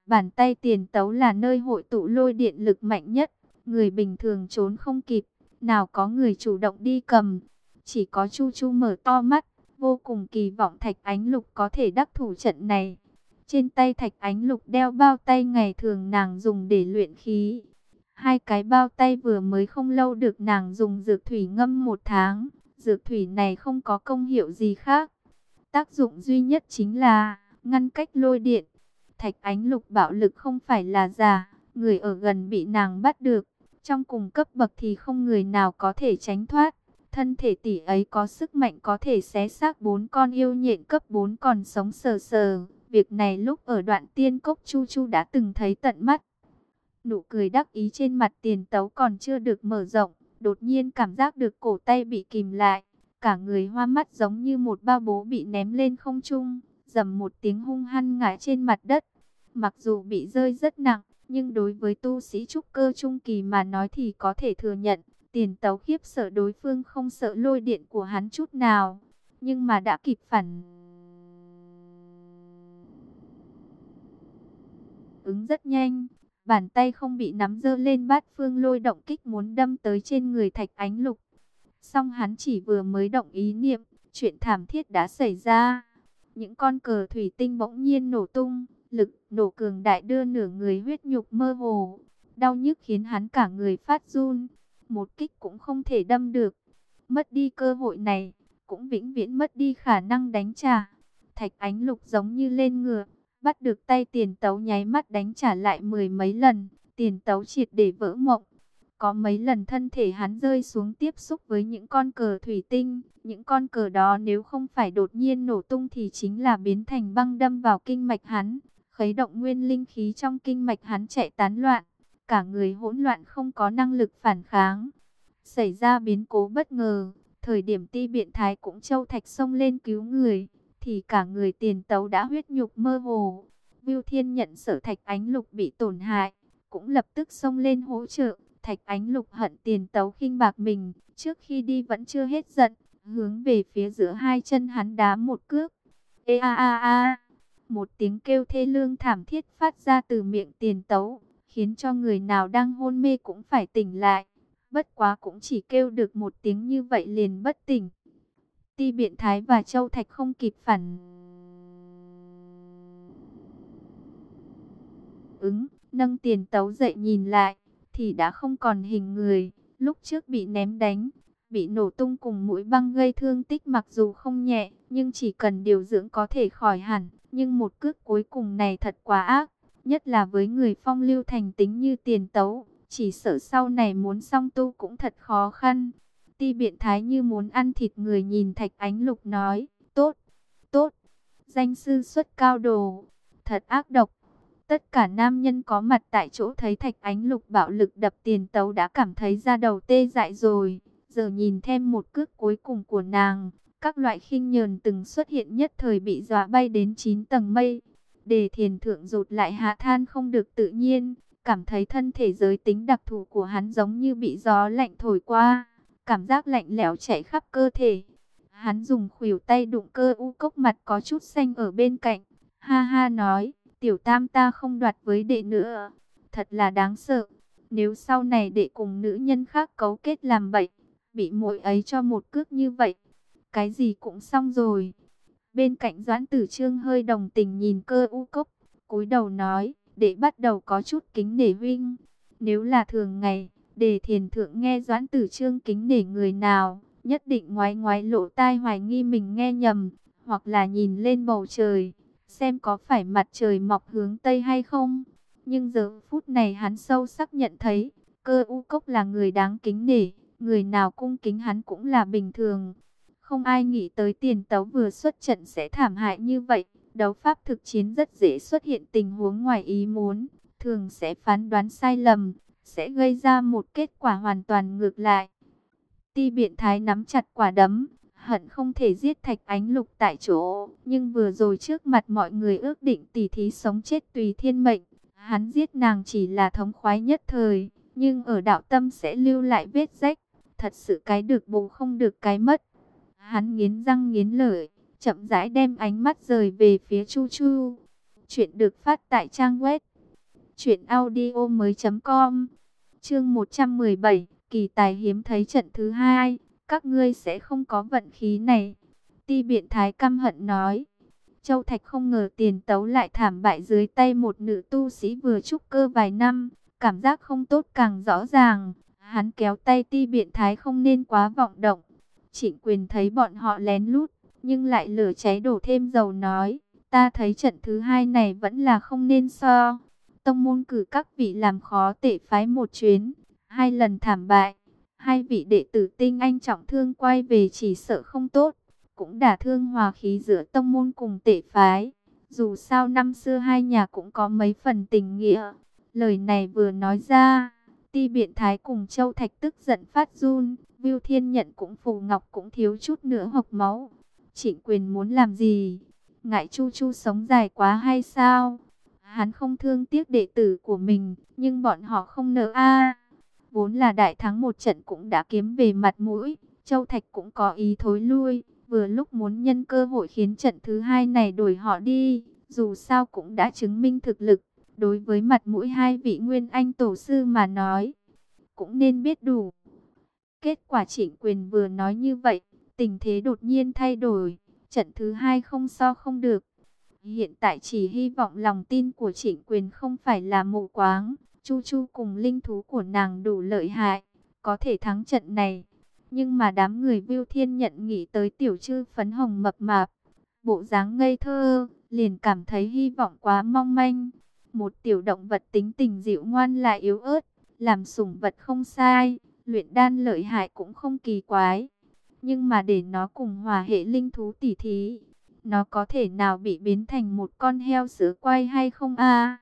Bàn tay tiền tấu là nơi hội tụ lôi điện lực mạnh nhất. Người bình thường trốn không kịp. Nào có người chủ động đi cầm. Chỉ có Chu Chu mở to mắt. Vô cùng kỳ vọng Thạch Ánh Lục có thể đắc thủ trận này. Trên tay Thạch Ánh Lục đeo bao tay ngày thường nàng dùng để luyện khí. Hai cái bao tay vừa mới không lâu được nàng dùng dược thủy ngâm một tháng. Dược thủy này không có công hiệu gì khác. Tác dụng duy nhất chính là ngăn cách lôi điện. Thạch ánh lục bạo lực không phải là giả, người ở gần bị nàng bắt được. Trong cùng cấp bậc thì không người nào có thể tránh thoát. Thân thể tỷ ấy có sức mạnh có thể xé xác bốn con yêu nhện cấp 4 còn sống sờ sờ. Việc này lúc ở đoạn tiên cốc Chu Chu đã từng thấy tận mắt. Nụ cười đắc ý trên mặt tiền tấu còn chưa được mở rộng, đột nhiên cảm giác được cổ tay bị kìm lại. Cả người hoa mắt giống như một bao bố bị ném lên không trung, dầm một tiếng hung hăng ngã trên mặt đất. Mặc dù bị rơi rất nặng, nhưng đối với tu sĩ trúc cơ trung kỳ mà nói thì có thể thừa nhận. Tiền tấu khiếp sợ đối phương không sợ lôi điện của hắn chút nào, nhưng mà đã kịp phản. Ứng rất nhanh, bàn tay không bị nắm dơ lên bát phương lôi động kích muốn đâm tới trên người thạch ánh lục. Song hắn chỉ vừa mới động ý niệm, chuyện thảm thiết đã xảy ra. Những con cờ thủy tinh bỗng nhiên nổ tung, lực nổ cường đại đưa nửa người huyết nhục mơ hồ. Đau nhức khiến hắn cả người phát run, một kích cũng không thể đâm được. Mất đi cơ hội này, cũng vĩnh viễn mất đi khả năng đánh trả. Thạch ánh lục giống như lên ngựa, bắt được tay tiền tấu nháy mắt đánh trả lại mười mấy lần, tiền tấu triệt để vỡ mộng. Có mấy lần thân thể hắn rơi xuống tiếp xúc với những con cờ thủy tinh. Những con cờ đó nếu không phải đột nhiên nổ tung thì chính là biến thành băng đâm vào kinh mạch hắn. Khấy động nguyên linh khí trong kinh mạch hắn chạy tán loạn. Cả người hỗn loạn không có năng lực phản kháng. Xảy ra biến cố bất ngờ. Thời điểm ti biện thái cũng châu thạch sông lên cứu người. Thì cả người tiền tấu đã huyết nhục mơ hồ. Viu Thiên nhận sở thạch ánh lục bị tổn hại. Cũng lập tức xông lên hỗ trợ Thạch Ánh Lục hận tiền tấu khinh bạc mình, trước khi đi vẫn chưa hết giận, hướng về phía giữa hai chân hắn đá một cước. Ê a a a, một tiếng kêu thê lương thảm thiết phát ra từ miệng tiền tấu, khiến cho người nào đang hôn mê cũng phải tỉnh lại. Bất quá cũng chỉ kêu được một tiếng như vậy liền bất tỉnh. Ti Biện Thái và Châu Thạch không kịp phản ứng, nâng tiền tấu dậy nhìn lại thì đã không còn hình người. Lúc trước bị ném đánh, bị nổ tung cùng mũi băng gây thương tích mặc dù không nhẹ, nhưng chỉ cần điều dưỡng có thể khỏi hẳn. Nhưng một cước cuối cùng này thật quá ác. nhất là với người phong lưu thành tính như tiền tấu, chỉ sợ sau này muốn song tu cũng thật khó khăn. Ti biện thái như muốn ăn thịt người nhìn thạch ánh lục nói, tốt, tốt, danh sư xuất cao đồ, thật ác độc. Tất cả nam nhân có mặt tại chỗ thấy thạch ánh lục bạo lực đập tiền tấu đã cảm thấy da đầu tê dại rồi. Giờ nhìn thêm một cước cuối cùng của nàng, các loại khinh nhờn từng xuất hiện nhất thời bị dọa bay đến 9 tầng mây. Đề thiền thượng rụt lại hạ than không được tự nhiên, cảm thấy thân thể giới tính đặc thù của hắn giống như bị gió lạnh thổi qua, cảm giác lạnh lẽo chạy khắp cơ thể. Hắn dùng khuỷu tay đụng cơ u cốc mặt có chút xanh ở bên cạnh, ha ha nói, tiểu tam ta không đoạt với đệ nữa, thật là đáng sợ. Nếu sau này đệ cùng nữ nhân khác cấu kết làm bậy, bị muội ấy cho một cước như vậy, cái gì cũng xong rồi. Bên cạnh Doãn Tử Trương hơi đồng tình nhìn cơ u cốc, cúi đầu nói, để bắt đầu có chút kính nể huynh Nếu là thường ngày, để thiền thượng nghe Doãn Tử Trương kính nể người nào, nhất định ngoái ngoái lộ tai hoài nghi mình nghe nhầm, hoặc là nhìn lên bầu trời, xem có phải mặt trời mọc hướng Tây hay không. Nhưng giờ phút này hắn sâu sắc nhận thấy, cơ u cốc là người đáng kính nể, người nào cung kính hắn cũng là bình thường. Không ai nghĩ tới tiền tấu vừa xuất trận sẽ thảm hại như vậy. Đấu pháp thực chiến rất dễ xuất hiện tình huống ngoài ý muốn, thường sẽ phán đoán sai lầm, sẽ gây ra một kết quả hoàn toàn ngược lại. Ti biện thái nắm chặt quả đấm, hận không thể giết thạch ánh lục tại chỗ, nhưng vừa rồi trước mặt mọi người ước định tỉ thí sống chết tùy thiên mệnh, hắn giết nàng chỉ là thống khoái nhất thời, nhưng ở đạo tâm sẽ lưu lại vết rách, thật sự cái được bù không được cái mất. Hắn nghiến răng nghiến lợi, chậm rãi đem ánh mắt rời về phía Chu Chu. Chuyện được phát tại trang web truyệnaudiomoi.com. Chương 117, kỳ tài hiếm thấy trận thứ hai, các ngươi sẽ không có vận khí này. Ti biện thái căm hận nói. Châu Thạch không ngờ tiền tấu lại thảm bại dưới tay một nữ tu sĩ vừa trúc cơ vài năm, cảm giác không tốt càng rõ ràng. Hắn kéo tay ti biện thái không nên quá vọng động. Trịnh quyền thấy bọn họ lén lút, nhưng lại lửa cháy đổ thêm dầu nói, ta thấy trận thứ hai này vẫn là không nên so. Tông môn cử các vị làm khó tệ phái một chuyến, hai lần thảm bại, hai vị đệ tử tinh anh trọng thương quay về chỉ sợ không tốt, cũng đả thương hòa khí giữa tông môn cùng tệ phái. Dù sao năm xưa hai nhà cũng có mấy phần tình nghĩa, lời này vừa nói ra, ti biện thái cùng châu thạch tức giận phát run, Viu Thiên Nhận cũng phù ngọc cũng thiếu chút nữa hộc máu. Trịnh quyền muốn làm gì? Ngại Chu Chu sống dài quá hay sao? Hắn không thương tiếc đệ tử của mình, nhưng bọn họ không nỡ a. Vốn là đại thắng một trận cũng đã kiếm về mặt mũi, Châu Thạch cũng có ý thối lui, vừa lúc muốn nhân cơ hội khiến trận thứ hai này đổi họ đi, dù sao cũng đã chứng minh thực lực, đối với mặt mũi hai vị nguyên anh tổ sư mà nói, cũng nên biết đủ. Kết quả trịnh quyền vừa nói như vậy, tình thế đột nhiên thay đổi, trận thứ hai không so không được. Hiện tại chỉ hy vọng lòng tin của trịnh quyền không phải là mù quáng, chu chu cùng linh thú của nàng đủ lợi hại, có thể thắng trận này. Nhưng mà đám người Viu Thiên nhận nghĩ tới tiểu trư phấn hồng mập mạp, bộ dáng ngây thơ, liền cảm thấy hy vọng quá mong manh. Một tiểu động vật tính tình dịu ngoan lại yếu ớt, làm sủng vật không sai, luyện đan lợi hại cũng không kỳ quái. Nhưng mà để nó cùng hòa hệ linh thú tỉ thí, nó có thể nào bị biến thành một con heo sữa quay hay không a?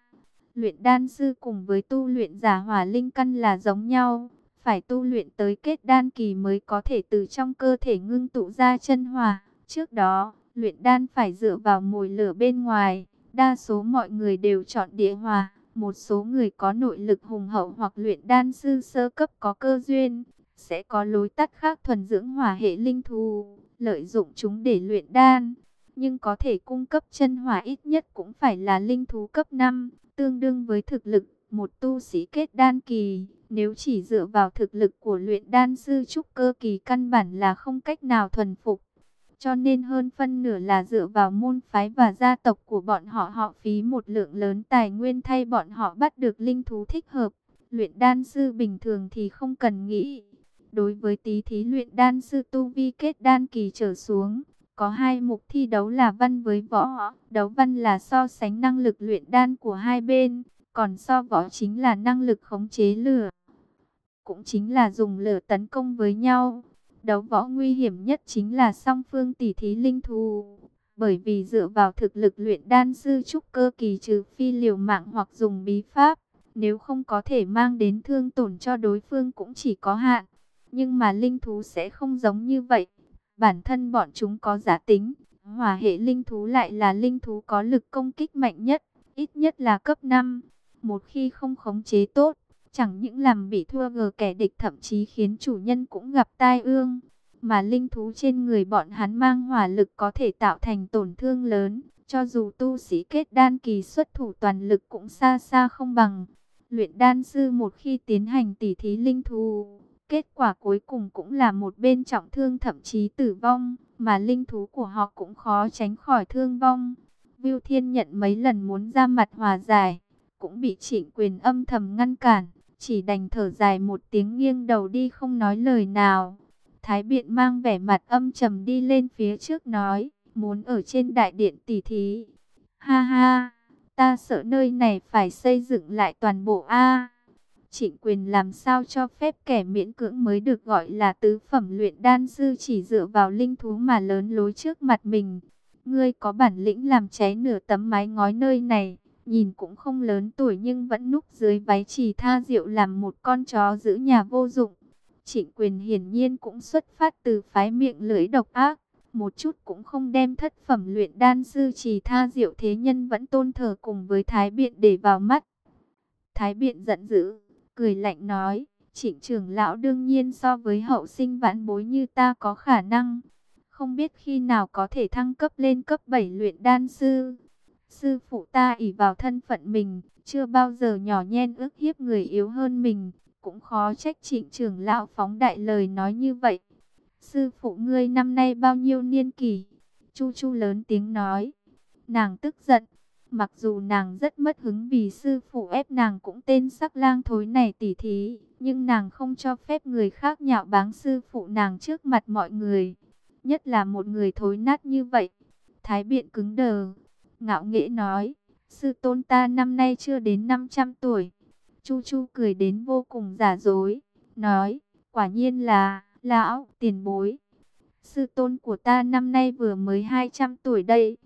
Luyện đan sư cùng với tu luyện giả hỏa linh căn là giống nhau, phải tu luyện tới kết đan kỳ mới có thể từ trong cơ thể ngưng tụ ra chân hỏa. Trước đó, luyện đan phải dựa vào mồi lửa bên ngoài, đa số mọi người đều chọn địa hỏa. Một số người có nội lực hùng hậu hoặc luyện đan sư sơ cấp có cơ duyên, sẽ có lối tắt khác thuần dưỡng hỏa hệ linh thú, lợi dụng chúng để luyện đan. Nhưng có thể cung cấp chân hỏa ít nhất cũng phải là linh thú cấp 5, tương đương với thực lực một tu sĩ kết đan kỳ. Nếu chỉ dựa vào thực lực của luyện đan sư trúc cơ kỳ căn bản là không cách nào thuần phục. Cho nên hơn phân nửa là dựa vào môn phái và gia tộc của bọn họ họ phí một lượng lớn tài nguyên thay bọn họ bắt được linh thú thích hợp. Luyện đan sư bình thường thì không cần nghĩ. Đối với tí thí luyện đan sư tu vi kết đan kỳ trở xuống, có hai mục thi đấu là văn với võ. Đấu văn là so sánh năng lực luyện đan của hai bên, còn so võ chính là năng lực khống chế lửa. Cũng chính là dùng lửa tấn công với nhau. Đấu võ nguy hiểm nhất chính là song phương tỷ thí linh thú. Bởi vì dựa vào thực lực luyện đan sư trúc cơ kỳ trừ phi liều mạng hoặc dùng bí pháp. Nếu không có thể mang đến thương tổn cho đối phương cũng chỉ có hạn. Nhưng mà linh thú sẽ không giống như vậy. Bản thân bọn chúng có giá tính. Hỏa hệ linh thú lại là linh thú có lực công kích mạnh nhất. Ít nhất là cấp 5. Một khi không khống chế tốt, chẳng những làm bị thua gờ kẻ địch thậm chí khiến chủ nhân cũng gặp tai ương. Mà linh thú trên người bọn hắn mang hỏa lực có thể tạo thành tổn thương lớn. Cho dù tu sĩ kết đan kỳ xuất thủ toàn lực cũng xa xa không bằng. Luyện đan sư một khi tiến hành tỉ thí linh thú, kết quả cuối cùng cũng là một bên trọng thương thậm chí tử vong, mà linh thú của họ cũng khó tránh khỏi thương vong. Viu Thiên nhận mấy lần muốn ra mặt hòa giải, cũng bị trịnh quyền âm thầm ngăn cản, chỉ đành thở dài một tiếng nghiêng đầu đi không nói lời nào. Thái Biện mang vẻ mặt âm trầm đi lên phía trước nói, muốn ở trên đại điện tỷ thí. Ha ha, ta sợ nơi này phải xây dựng lại toàn bộ A. Trịnh quyền làm sao cho phép kẻ miễn cưỡng mới được gọi là tứ phẩm luyện đan sư chỉ dựa vào linh thú mà lớn lối trước mặt mình. Ngươi có bản lĩnh làm cháy nửa tấm mái ngói nơi này, nhìn cũng không lớn tuổi nhưng vẫn núp dưới váy chỉ tha rượu làm một con chó giữ nhà vô dụng. Trịnh quyền hiển nhiên cũng xuất phát từ phái miệng lưỡi độc ác, một chút cũng không đem thất phẩm luyện đan sư chỉ tha diệu thế nhân vẫn tôn thờ cùng với Thái Biện để vào mắt. Thái Biện giận dữ, cười lạnh nói, trịnh trưởng lão đương nhiên so với hậu sinh vãn bối như ta có khả năng, không biết khi nào có thể thăng cấp lên cấp 7 luyện đan sư. Sư phụ ta ỷ vào thân phận mình, chưa bao giờ nhỏ nhen ước hiếp người yếu hơn mình, cũng khó trách trịnh trưởng lão phóng đại lời nói như vậy. Sư phụ ngươi năm nay bao nhiêu niên kỷ? Chu Chu lớn tiếng nói. Nàng tức giận. Mặc dù nàng rất mất hứng vì sư phụ ép nàng cũng tên sắc lang thối này tỉ thí. Nhưng nàng không cho phép người khác nhạo báng sư phụ nàng trước mặt mọi người. Nhất là một người thối nát như vậy. Thái biện cứng đờ. Ngạo nghễ nói. Sư tôn ta năm nay chưa đến 500 tuổi. Chu Chu cười đến vô cùng giả dối. Nói. Quả nhiên là Lão, tiền bối, sư tôn của ta năm nay vừa mới 200 tuổi đây.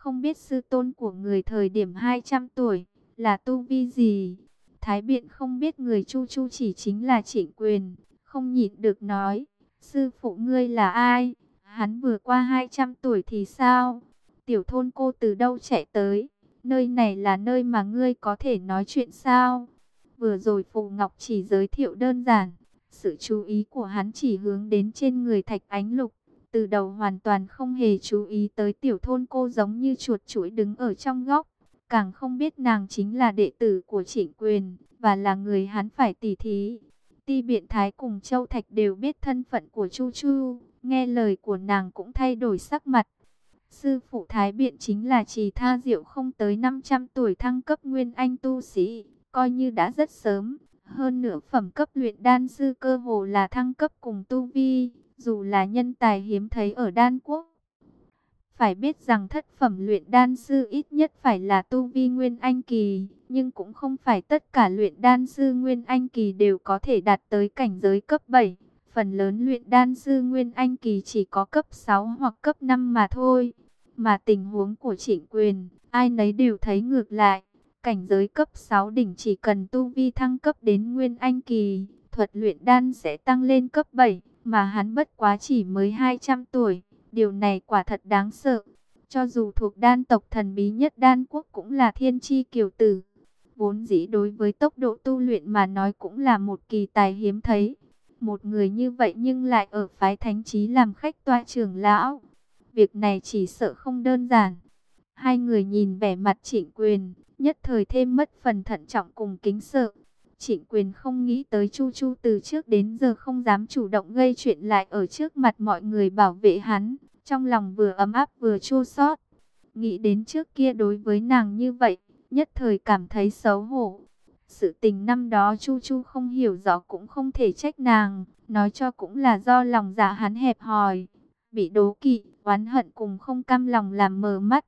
Không biết sư tôn của người thời điểm 200 tuổi là tu vi gì? Thái biện không biết người chu chu chỉ chính là trịnh quyền, không nhịn được nói. Sư phụ ngươi là ai? Hắn vừa qua 200 tuổi thì sao? Tiểu thôn cô từ đâu chạy tới? Nơi này là nơi mà ngươi có thể nói chuyện sao? Vừa rồi Phù Ngọc chỉ giới thiệu đơn giản, sự chú ý của hắn chỉ hướng đến trên người thạch ánh lục. Từ đầu hoàn toàn không hề chú ý tới tiểu thôn cô giống như chuột chuỗi đứng ở trong góc. Càng không biết nàng chính là đệ tử của trịnh quyền, và là người hắn phải tỉ thí. Ti biện thái cùng Châu Thạch đều biết thân phận của Chu Chu, nghe lời của nàng cũng thay đổi sắc mặt. Sư phụ Thái Biện chính là trì tha diệu không tới 500 tuổi thăng cấp nguyên anh tu sĩ, coi như đã rất sớm. Hơn nửa phẩm cấp luyện đan sư cơ hồ là thăng cấp cùng tu vi, dù là nhân tài hiếm thấy ở đan quốc. Phải biết rằng thất phẩm luyện đan sư ít nhất phải là tu vi nguyên anh kỳ, nhưng cũng không phải tất cả luyện đan sư nguyên anh kỳ đều có thể đạt tới cảnh giới cấp 7. Phần lớn luyện đan sư nguyên anh kỳ chỉ có cấp 6 hoặc cấp 5 mà thôi. Mà tình huống của trịnh quyền, ai nấy đều thấy ngược lại. Cảnh giới cấp 6 đỉnh chỉ cần tu vi thăng cấp đến Nguyên Anh Kỳ, thuật luyện đan sẽ tăng lên cấp 7, mà hắn bất quá chỉ mới 200 tuổi. Điều này quả thật đáng sợ. Cho dù thuộc đan tộc thần bí nhất đan quốc cũng là thiên chi kiều tử. Vốn dĩ đối với tốc độ tu luyện mà nói cũng là một kỳ tài hiếm thấy. Một người như vậy nhưng lại ở phái thánh trí làm khách toa trưởng lão. Việc này chỉ sợ không đơn giản. Hai người nhìn vẻ mặt trịnh quyền, nhất thời thêm mất phần thận trọng cùng kính sợ. Trịnh quyền không nghĩ tới Chu Chu từ trước đến giờ không dám chủ động gây chuyện lại ở trước mặt mọi người bảo vệ hắn. Trong lòng vừa ấm áp vừa chua xót. Nghĩ đến trước kia đối với nàng như vậy, nhất thời cảm thấy xấu hổ. Sự tình năm đó Chu Chu không hiểu rõ cũng không thể trách nàng, nói cho cũng là do lòng dạ hắn hẹp hòi, bị đố kỵ, oán hận cùng không cam lòng làm mờ mắt.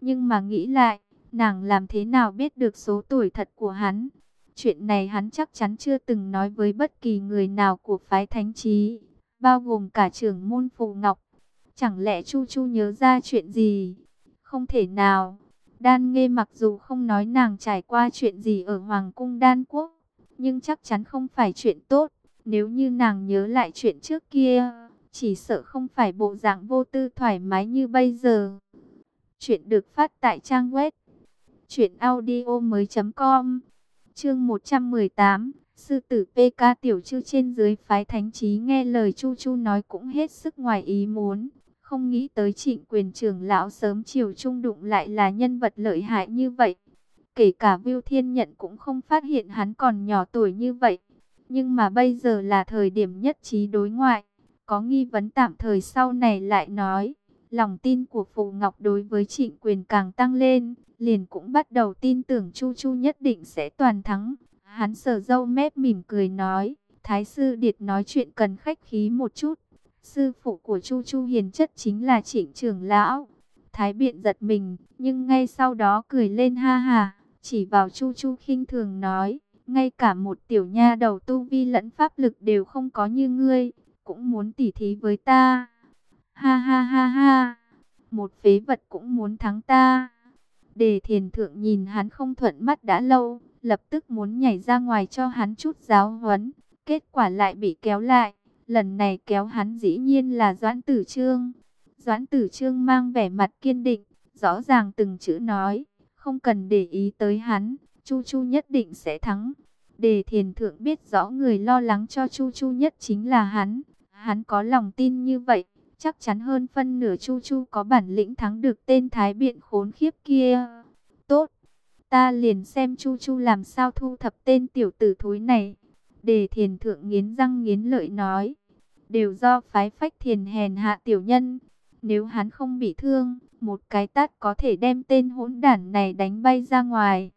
Nhưng mà nghĩ lại, nàng làm thế nào biết được số tuổi thật của hắn? Chuyện này hắn chắc chắn chưa từng nói với bất kỳ người nào của phái thánh trí, bao gồm cả trưởng môn Phù Ngọc. Chẳng lẽ Chu Chu nhớ ra chuyện gì? Không thể nào. Đan nghe mặc dù không nói nàng trải qua chuyện gì ở Hoàng cung Đan Quốc, nhưng chắc chắn không phải chuyện tốt. Nếu như nàng nhớ lại chuyện trước kia, chỉ sợ không phải bộ dạng vô tư thoải mái như bây giờ. Chuyện được phát tại trang web truyệnaudiomoi.com. Chương 118, sư tử PK tiểu chư trên dưới phái thánh trí nghe lời Chu Chu nói cũng hết sức ngoài ý muốn, không nghĩ tới Trịnh Quyền trưởng lão sớm chiều trung đụng lại là nhân vật lợi hại như vậy. Kể cả Viu Thiên Nhận cũng không phát hiện hắn còn nhỏ tuổi như vậy. Nhưng mà bây giờ là thời điểm nhất trí đối ngoại. Có nghi vấn tạm thời sau này lại nói. Lòng tin của Phù Ngọc đối với trịnh quyền càng tăng lên. Liền cũng bắt đầu tin tưởng Chu Chu nhất định sẽ toàn thắng. Hắn sờ dâu mép mỉm cười nói. Thái sư Điệt nói chuyện cần khách khí một chút. Sư phụ của Chu Chu hiền chất chính là trịnh trưởng lão. Thái biện giật mình, nhưng ngay sau đó cười lên ha ha, chỉ vào Chu Chu khinh thường nói ngay cả một tiểu nha đầu tu vi lẫn pháp lực đều không có như ngươi, cũng muốn tỉ thí với ta. Ha ha ha ha, một phế vật cũng muốn thắng ta. Đề thiền thượng nhìn hắn không thuận mắt đã lâu, lập tức muốn nhảy ra ngoài cho hắn chút giáo huấn, kết quả lại bị kéo lại. Lần này kéo hắn dĩ nhiên là Doãn Tử Trương. Doãn Tử Trương mang vẻ mặt kiên định, rõ ràng từng chữ nói, không cần để ý tới hắn, Chu Chu nhất định sẽ thắng. Đề thiền thượng biết rõ người lo lắng cho Chu Chu nhất chính là hắn. Hắn có lòng tin như vậy, chắc chắn hơn phân nửa Chu Chu có bản lĩnh thắng được tên Thái Biện khốn khiếp kia. Tốt, ta liền xem Chu Chu làm sao thu thập tên tiểu tử thối này. Đề thiền thượng nghiến răng nghiến lợi nói, đều do phái phách thiền hèn hạ tiểu nhân. Nếu hắn không bị thương, một cái tát có thể đem tên hỗn đản này đánh bay ra ngoài.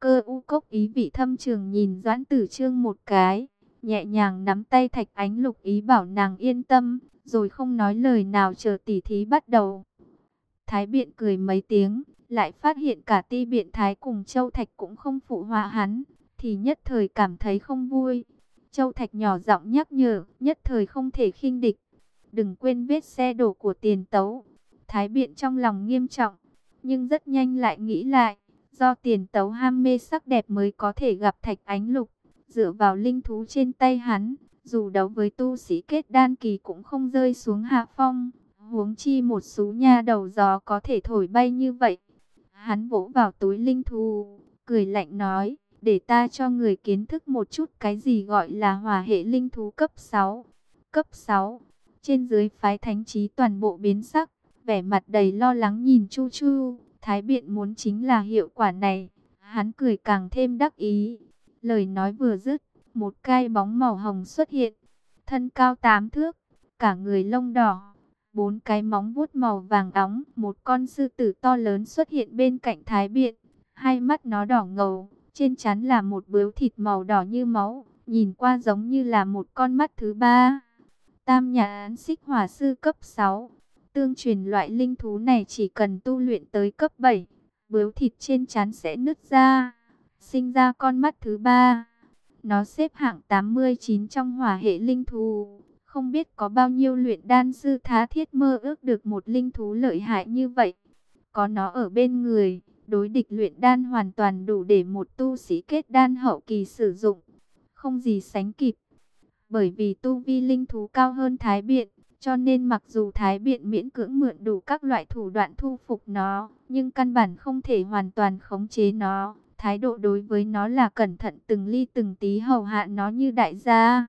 Cơ u cốc ý vị thâm trường nhìn Doãn Tử Trương một cái, nhẹ nhàng nắm tay Thạch Ánh Lục ý bảo nàng yên tâm, rồi không nói lời nào chờ tỉ thí bắt đầu. Thái Biện cười mấy tiếng, lại phát hiện cả ti biện Thái cùng Châu Thạch cũng không phụ họa hắn, thì nhất thời cảm thấy không vui. Châu Thạch nhỏ giọng nhắc nhở, nhất thời không thể khinh địch. Đừng quên vết xe đổ của tiền tấu. Thái Biện trong lòng nghiêm trọng, nhưng rất nhanh lại nghĩ lại Do tiền tấu ham mê sắc đẹp mới có thể gặp thạch ánh lục. Dựa vào linh thú trên tay hắn, dù đấu với tu sĩ kết đan kỳ cũng không rơi xuống hạ phong. Huống chi một số nha đầu gió có thể thổi bay như vậy. Hắn vỗ vào túi linh thú, cười lạnh nói, để ta cho người kiến thức một chút cái gì gọi là hỏa hệ linh thú cấp 6. Cấp 6, trên dưới phái thánh trí toàn bộ biến sắc, vẻ mặt đầy lo lắng nhìn Chu Chu. Thái biện muốn chính là hiệu quả này. Hắn cười càng thêm đắc ý. Lời nói vừa dứt, một cái bóng màu hồng xuất hiện. Thân cao tám thước, cả người lông đỏ. Bốn cái móng vuốt màu vàng óng. Một con sư tử to lớn xuất hiện bên cạnh thái biện. Hai mắt nó đỏ ngầu. Trên trán là một bướu thịt màu đỏ như máu. Nhìn qua giống như là một con mắt thứ ba. Tam nhà án xích hỏa sư cấp 6 Tương truyền loại linh thú này chỉ cần tu luyện tới cấp 7, bướu thịt trên trán sẽ nứt ra, sinh ra con mắt thứ ba. Nó xếp hạng 89 trong hỏa hệ linh thú. Không biết có bao nhiêu luyện đan sư thá thiết mơ ước được một linh thú lợi hại như vậy. Có nó ở bên người, đối địch luyện đan hoàn toàn đủ để một tu sĩ kết đan hậu kỳ sử dụng. Không gì sánh kịp. Bởi vì tu vi linh thú cao hơn Thái Biện, cho nên mặc dù Thái Biện miễn cưỡng mượn đủ các loại thủ đoạn thu phục nó, nhưng căn bản không thể hoàn toàn khống chế nó. Thái độ đối với nó là cẩn thận từng ly từng tí hầu hạ nó như đại gia.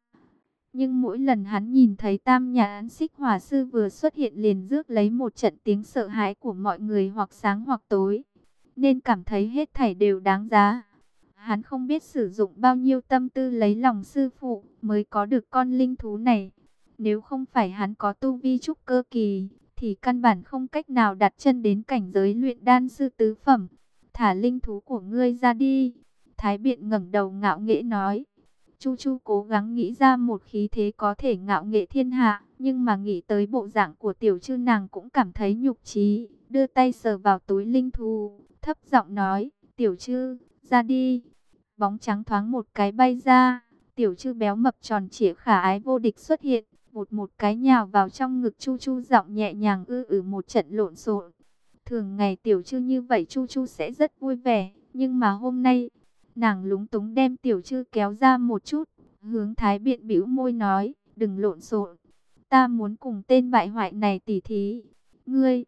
Nhưng mỗi lần hắn nhìn thấy tam nhà án xích hỏa sư vừa xuất hiện liền rước lấy một trận tiếng sợ hãi của mọi người hoặc sáng hoặc tối. Nên cảm thấy hết thảy đều đáng giá. Hắn không biết sử dụng bao nhiêu tâm tư lấy lòng sư phụ mới có được con linh thú này. Nếu không phải hắn có tu vi trúc cơ kỳ, thì căn bản không cách nào đặt chân đến cảnh giới luyện đan sư tứ phẩm. Thả linh thú của ngươi ra đi. Thái biện ngẩng đầu ngạo nghễ nói. Chu Chu cố gắng nghĩ ra một khí thế có thể ngạo nghệ thiên hạ, nhưng mà nghĩ tới bộ dạng của tiểu chư nàng cũng cảm thấy nhục trí, đưa tay sờ vào túi linh thú, thấp giọng nói, tiểu chư, ra đi. Bóng trắng thoáng một cái bay ra, tiểu chư béo mập tròn trịa khả ái vô địch xuất hiện, một một cái nhào vào trong ngực Chu Chu giọng nhẹ nhàng ư ử một trận lộn xộn. Thường ngày tiểu trư như vậy Chu Chu sẽ rất vui vẻ, nhưng mà hôm nay, nàng lúng túng đem tiểu trư kéo ra một chút, hướng thái biện bĩu môi nói, đừng lộn xộn, ta muốn cùng tên bại hoại này tỉ thí. Ngươi,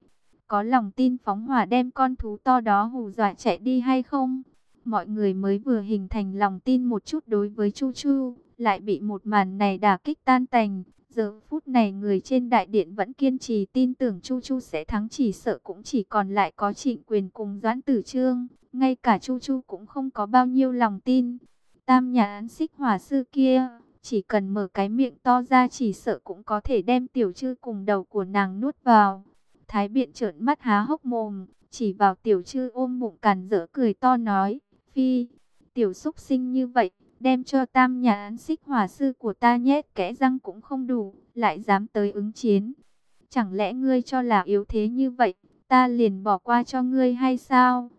có lòng tin phóng hỏa đem con thú to đó hù dọa chạy đi hay không? Mọi người mới vừa hình thành lòng tin một chút đối với Chu Chu, lại bị một màn này đả kích tan tành. Giờ phút này người trên đại điện vẫn kiên trì tin tưởng Chu Chu sẽ thắng chỉ sợ cũng chỉ còn lại có trịnh quyền cùng Doãn Tử Trương. Ngay cả Chu Chu cũng không có bao nhiêu lòng tin. Tam nhà án xích hỏa sư kia, chỉ cần mở cái miệng to ra chỉ sợ cũng có thể đem tiểu chư cùng đầu của nàng nuốt vào. Thái biện trợn mắt há hốc mồm, chỉ vào tiểu chư ôm bụng càn dỡ cười to nói, Phi, tiểu xúc sinh như vậy, đem cho tam nhà án xích hỏa sư của ta nhét kẽ răng cũng không đủ, lại dám tới ứng chiến. Chẳng lẽ ngươi cho là yếu thế như vậy, ta liền bỏ qua cho ngươi hay sao?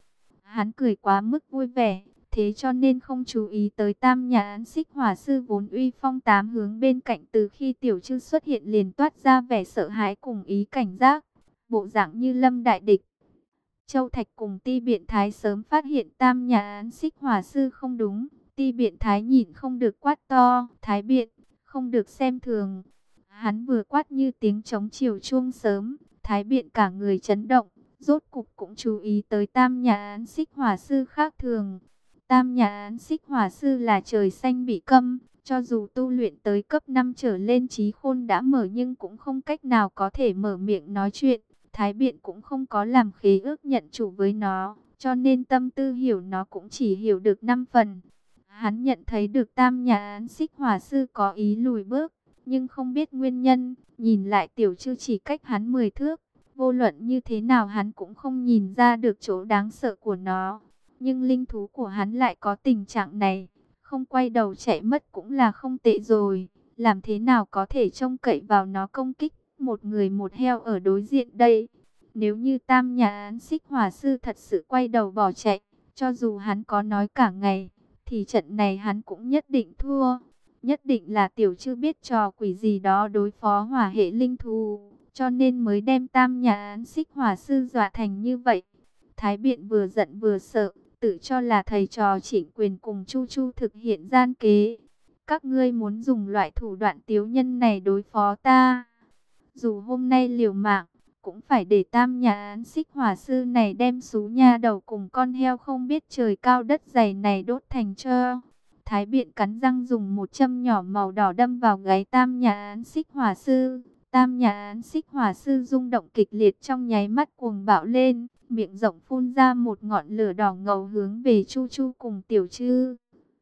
Hắn cười quá mức vui vẻ, thế cho nên không chú ý tới tam nhà án xích hỏa sư vốn uy phong tám hướng bên cạnh từ khi tiểu chư xuất hiện liền toát ra vẻ sợ hãi cùng ý cảnh giác, bộ dạng như lâm đại địch. Châu Thạch cùng ti biện thái sớm phát hiện tam nhà án xích hỏa sư không đúng, ti biện thái nhìn không được quát to, thái biện, không được xem thường. Hắn vừa quát như tiếng trống chiều chuông sớm, thái biện cả người chấn động, rốt cục cũng chú ý tới tam nhà án xích hỏa sư khác thường. Tam nhà án xích hỏa sư là trời xanh bị câm, cho dù tu luyện tới cấp 5 trở lên trí khôn đã mở nhưng cũng không cách nào có thể mở miệng nói chuyện. Thái biện cũng không có làm khế ước nhận chủ với nó, cho nên tâm tư hiểu nó cũng chỉ hiểu được 5 phần. Hắn nhận thấy được tam nhà án xích hỏa sư có ý lùi bước, nhưng không biết nguyên nhân, nhìn lại tiểu chư chỉ cách hắn 10 thước. Vô luận như thế nào hắn cũng không nhìn ra được chỗ đáng sợ của nó. Nhưng linh thú của hắn lại có tình trạng này, không quay đầu chạy mất cũng là không tệ rồi. Làm thế nào có thể trông cậy vào nó công kích một người một heo ở đối diện đây? Nếu như tam nhà án xích hỏa sư thật sự quay đầu bỏ chạy, cho dù hắn có nói cả ngày, thì trận này hắn cũng nhất định thua. Nhất định là tiểu chưa biết trò quỷ gì đó đối phó hỏa hệ linh thú, cho nên mới đem tam nhà án xích hỏa sư dọa thành như vậy. Thái biện vừa giận vừa sợ, tự cho là thầy trò chỉnh quyền cùng Chu Chu thực hiện gian kế. Các ngươi muốn dùng loại thủ đoạn tiếu nhân này đối phó ta. Dù hôm nay liều mạng, cũng phải để tam nhà án xích hỏa sư này đem xú nha đầu cùng con heo không biết trời cao đất dày này đốt thành cho. Thái biện cắn răng dùng một châm nhỏ màu đỏ đâm vào gáy tam nhà án xích hỏa sư. Tam nhà án xích hỏa sư rung động kịch liệt trong nháy mắt cuồng bạo lên, miệng rộng phun ra một ngọn lửa đỏ ngầu hướng về Chu Chu cùng Tiểu Trư.